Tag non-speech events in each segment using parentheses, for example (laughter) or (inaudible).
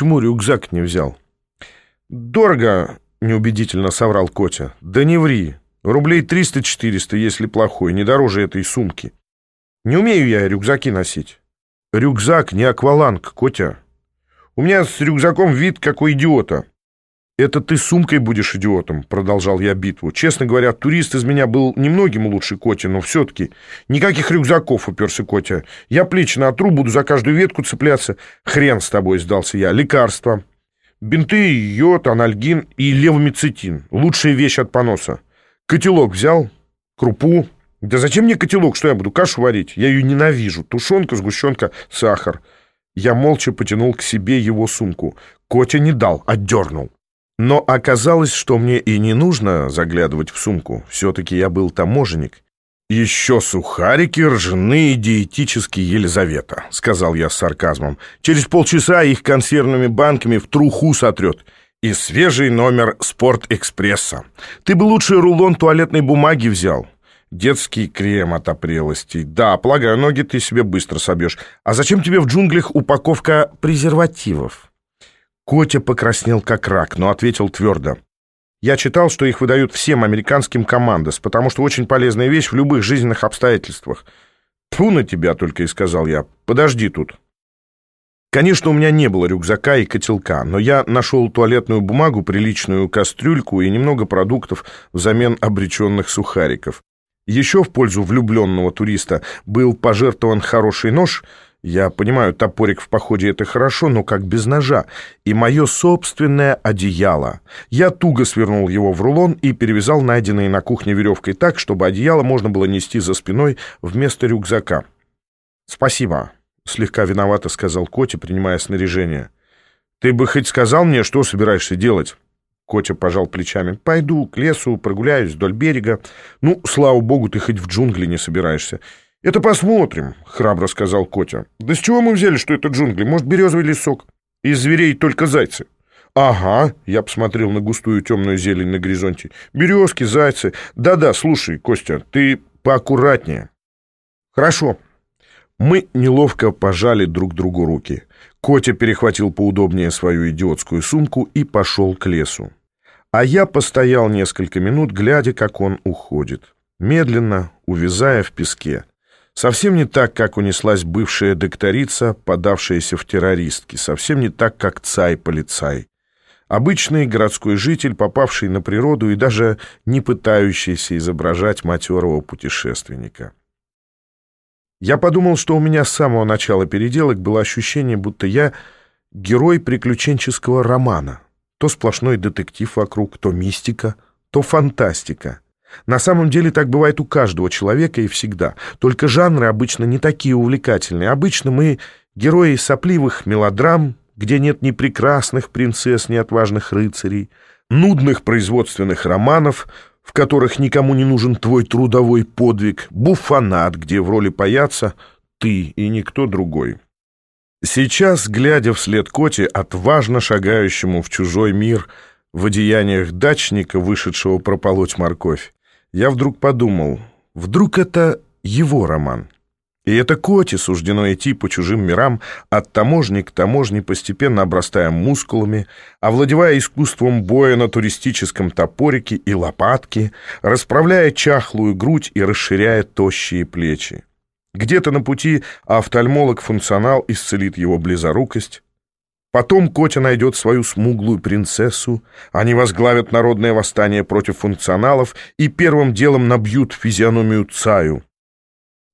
почему рюкзак не взял?» «Дорого», — неубедительно соврал Котя. «Да не ври. Рублей 300-400, если плохой, не дороже этой сумки. Не умею я рюкзаки носить». «Рюкзак не акваланг, Котя. У меня с рюкзаком вид, как у идиота». «Это ты сумкой будешь идиотом», — продолжал я битву. «Честно говоря, турист из меня был немногим лучше Котя, но все-таки никаких рюкзаков уперся Котя. Я плечи натру, буду за каждую ветку цепляться. Хрен с тобой, сдался я. Лекарства. Бинты, йод, анальгин и левомицетин. Лучшая вещь от поноса. Котелок взял, крупу. Да зачем мне котелок? Что я буду кашу варить? Я ее ненавижу. Тушенка, сгущенка, сахар». Я молча потянул к себе его сумку. Котя не дал, отдернул. Но оказалось, что мне и не нужно заглядывать в сумку. Все-таки я был таможенник. «Еще сухарики ржаные диетические Елизавета», — сказал я с сарказмом. «Через полчаса их консервными банками в труху сотрет. И свежий номер «Спорт-экспресса». Ты бы лучше рулон туалетной бумаги взял. Детский крем от опрелостей. Да, полагаю, ноги ты себе быстро собьешь. А зачем тебе в джунглях упаковка презервативов?» Котя покраснел как рак, но ответил твердо. Я читал, что их выдают всем американским командос, потому что очень полезная вещь в любых жизненных обстоятельствах. Тьфу на тебя только и сказал я. Подожди тут. Конечно, у меня не было рюкзака и котелка, но я нашел туалетную бумагу, приличную кастрюльку и немного продуктов взамен обреченных сухариков. Еще в пользу влюбленного туриста был пожертвован хороший нож — я понимаю, топорик в походе — это хорошо, но как без ножа. И мое собственное одеяло. Я туго свернул его в рулон и перевязал найденной на кухне веревкой так, чтобы одеяло можно было нести за спиной вместо рюкзака. «Спасибо», — слегка виновато сказал Котя, принимая снаряжение. «Ты бы хоть сказал мне, что собираешься делать?» Котя пожал плечами. «Пойду к лесу, прогуляюсь вдоль берега. Ну, слава богу, ты хоть в джунгли не собираешься». «Это посмотрим», — храбро сказал Котя. «Да с чего мы взяли, что это джунгли? Может, березовый лесок? Из зверей только зайцы». «Ага», — я посмотрел на густую темную зелень на горизонте. «Березки, зайцы. Да-да, слушай, Костя, ты поаккуратнее». «Хорошо». Мы неловко пожали друг другу руки. Котя перехватил поудобнее свою идиотскую сумку и пошел к лесу. А я постоял несколько минут, глядя, как он уходит. Медленно, увязая в песке. Совсем не так, как унеслась бывшая докторица, подавшаяся в террористки. Совсем не так, как цай-полицай. Обычный городской житель, попавший на природу и даже не пытающийся изображать матерого путешественника. Я подумал, что у меня с самого начала переделок было ощущение, будто я герой приключенческого романа. То сплошной детектив вокруг, то мистика, то фантастика. На самом деле так бывает у каждого человека и всегда. Только жанры обычно не такие увлекательные. Обычно мы герои сопливых мелодрам, где нет ни прекрасных принцесс, ни отважных рыцарей, нудных производственных романов, в которых никому не нужен твой трудовой подвиг, буфанат, где в роли паяца ты и никто другой. Сейчас, глядя вслед Коте, отважно шагающему в чужой мир, в одеяниях дачника, вышедшего прополоть морковь, я вдруг подумал, вдруг это его роман. И это Коте суждено идти по чужим мирам, от таможни к таможне, постепенно обрастая мускулами, овладевая искусством боя на туристическом топорике и лопатке, расправляя чахлую грудь и расширяя тощие плечи. Где-то на пути офтальмолог-функционал исцелит его близорукость, Потом Котя найдет свою смуглую принцессу, они возглавят народное восстание против функционалов и первым делом набьют физиономию Цаю.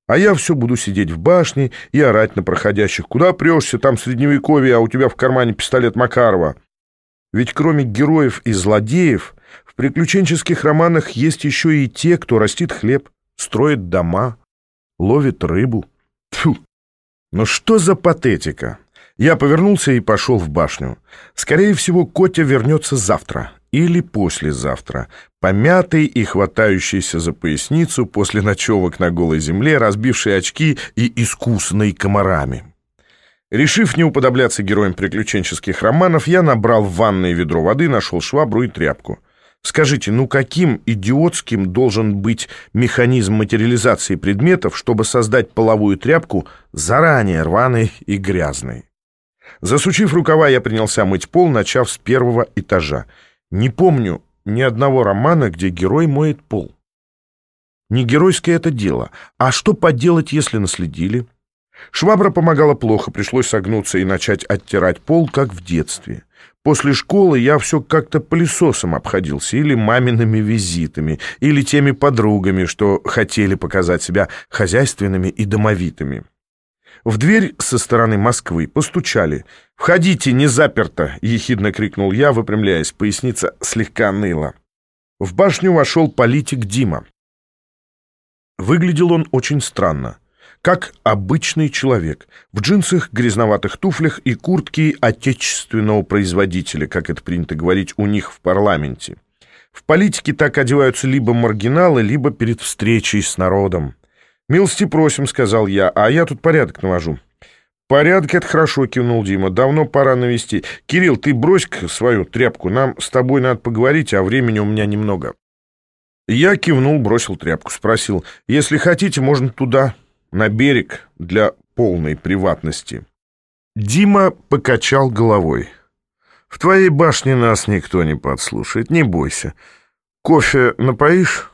А я все буду сидеть в башне и орать на проходящих. Куда прешься, там средневековье, а у тебя в кармане пистолет Макарова? Ведь кроме героев и злодеев, в приключенческих романах есть еще и те, кто растит хлеб, строит дома, ловит рыбу. Тьфу! Ну что за патетика? Я повернулся и пошел в башню. Скорее всего, Котя вернется завтра или послезавтра, помятый и хватающийся за поясницу после ночевок на голой земле, разбивший очки и искусной комарами. Решив не уподобляться героям приключенческих романов, я набрал в ванной ведро воды, нашел швабру и тряпку. Скажите, ну каким идиотским должен быть механизм материализации предметов, чтобы создать половую тряпку заранее рваной и грязной? Засучив рукава, я принялся мыть пол, начав с первого этажа. Не помню ни одного романа, где герой моет пол. Не геройское это дело. А что поделать, если наследили? Швабра помогала плохо, пришлось согнуться и начать оттирать пол, как в детстве. После школы я все как-то пылесосом обходился, или мамиными визитами, или теми подругами, что хотели показать себя хозяйственными и домовитыми. В дверь со стороны Москвы постучали. «Входите, не заперто!» — ехидно крикнул я, выпрямляясь. Поясница слегка ныла. В башню вошел политик Дима. Выглядел он очень странно. Как обычный человек. В джинсах, грязноватых туфлях и куртке отечественного производителя, как это принято говорить у них в парламенте. В политике так одеваются либо маргиналы, либо перед встречей с народом. «Милости просим», — сказал я, — «а я тут порядок навожу». «Порядок — это хорошо», — кивнул Дима. «Давно пора навести. Кирилл, ты брось свою тряпку. Нам с тобой надо поговорить, а времени у меня немного». Я кивнул, бросил тряпку, спросил. «Если хотите, можно туда, на берег, для полной приватности». Дима покачал головой. «В твоей башне нас никто не подслушает, не бойся. Кофе напоишь?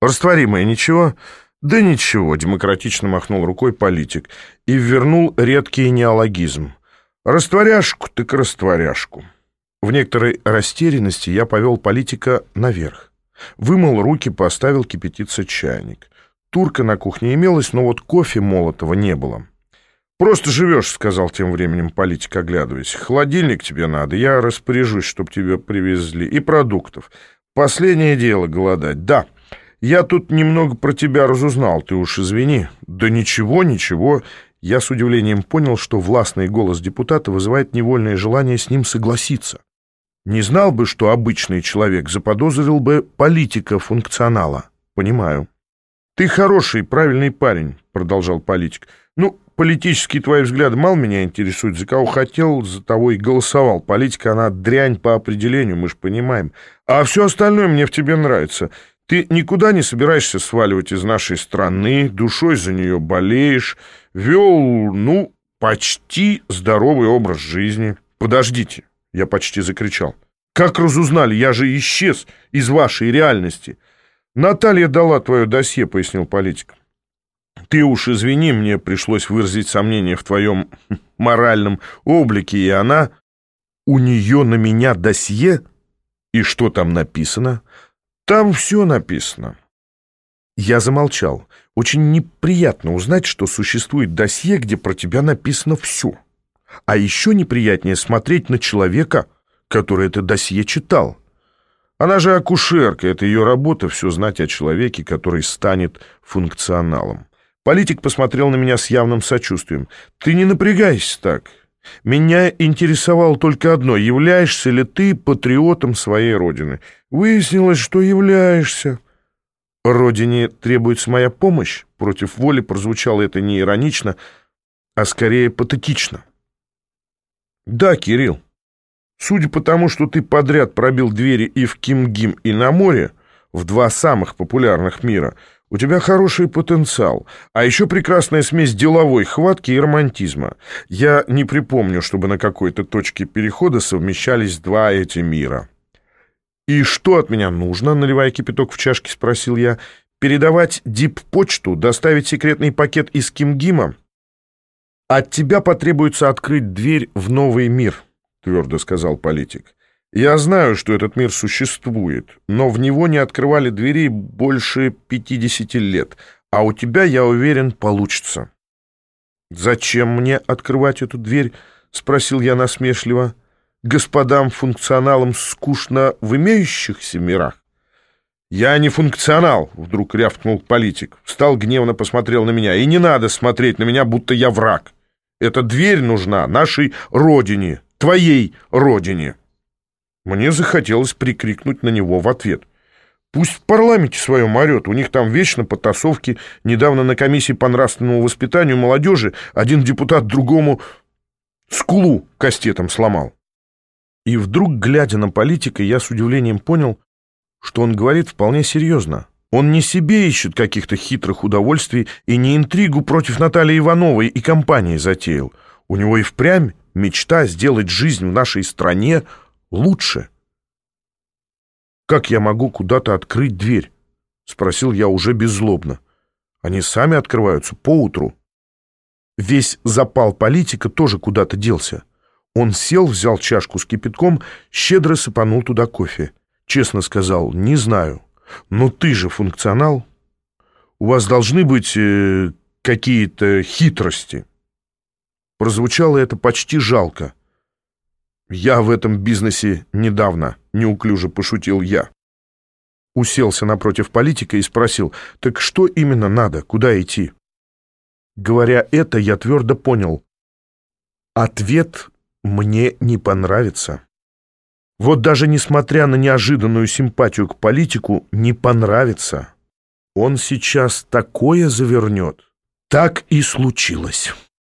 Растворимое, ничего?» «Да ничего», — демократично махнул рукой политик и вернул редкий неологизм. «Растворяшку так растворяшку». В некоторой растерянности я повел политика наверх. Вымыл руки, поставил кипятиться чайник. Турка на кухне имелась, но вот кофе молотого не было. «Просто живешь», — сказал тем временем политик, оглядываясь. «Холодильник тебе надо, я распоряжусь, чтоб тебе привезли. И продуктов. Последнее дело — голодать. Да». Я тут немного про тебя разузнал, ты уж извини. Да ничего, ничего. Я с удивлением понял, что властный голос депутата вызывает невольное желание с ним согласиться. Не знал бы, что обычный человек заподозрил бы политика-функционала. Понимаю. Ты хороший, правильный парень, продолжал политик. Ну, политические твои взгляды мало меня интересуют. За кого хотел, за того и голосовал. Политика, она дрянь по определению, мы же понимаем. А все остальное мне в тебе нравится. Ты никуда не собираешься сваливать из нашей страны, душой за нее болеешь, вел, ну, почти здоровый образ жизни. Подождите, я почти закричал. Как разузнали, я же исчез из вашей реальности. Наталья дала твое досье, пояснил политик. Ты уж извини, мне пришлось выразить сомнение в твоем (laughs) моральном облике, и она... У нее на меня досье? И что там написано? Там все написано. Я замолчал. Очень неприятно узнать, что существует досье, где про тебя написано все. А еще неприятнее смотреть на человека, который это досье читал. Она же акушерка, это ее работа все знать о человеке, который станет функционалом. Политик посмотрел на меня с явным сочувствием. «Ты не напрягайся так. Меня интересовало только одно — являешься ли ты патриотом своей родины? Выяснилось, что являешься. Родине требуется моя помощь. Против воли прозвучало это не иронично, а скорее патетично. Да, Кирилл. Судя по тому, что ты подряд пробил двери и в Кимгим, и на море, в два самых популярных мира — у тебя хороший потенциал, а еще прекрасная смесь деловой хватки и романтизма. Я не припомню, чтобы на какой-то точке перехода совмещались два эти мира. «И что от меня нужно?» — наливая кипяток в чашке, спросил я. «Передавать дип-почту, доставить секретный пакет из Кимгима?» «От тебя потребуется открыть дверь в новый мир», — твердо сказал политик. Я знаю, что этот мир существует, но в него не открывали двери больше 50 лет, а у тебя, я уверен, получится. «Зачем мне открывать эту дверь?» — спросил я насмешливо. «Господам функционалам скучно в имеющихся мирах?» «Я не функционал», — вдруг рявкнул политик. Встал гневно, посмотрел на меня. «И не надо смотреть на меня, будто я враг. Эта дверь нужна нашей родине, твоей родине». Мне захотелось прикрикнуть на него в ответ. Пусть в парламенте своем орет, у них там вечно потасовки. Недавно на комиссии по нравственному воспитанию молодежи один депутат другому скулу кастетом сломал. И вдруг, глядя на политика, я с удивлением понял, что он говорит вполне серьезно. Он не себе ищет каких-то хитрых удовольствий и не интригу против Натальи Ивановой и компании затеял. У него и впрямь мечта сделать жизнь в нашей стране лучше. «Как я могу куда-то открыть дверь?» — спросил я уже беззлобно. «Они сами открываются поутру». Весь запал политика тоже куда-то делся. Он сел, взял чашку с кипятком, щедро сыпанул туда кофе. Честно сказал, не знаю. Но ты же функционал. У вас должны быть э, какие-то хитрости. Прозвучало это почти жалко. Я в этом бизнесе недавно, неуклюже пошутил я. Уселся напротив политика и спросил, так что именно надо, куда идти? Говоря это, я твердо понял. Ответ мне не понравится. Вот даже несмотря на неожиданную симпатию к политику, не понравится. Он сейчас такое завернет. Так и случилось.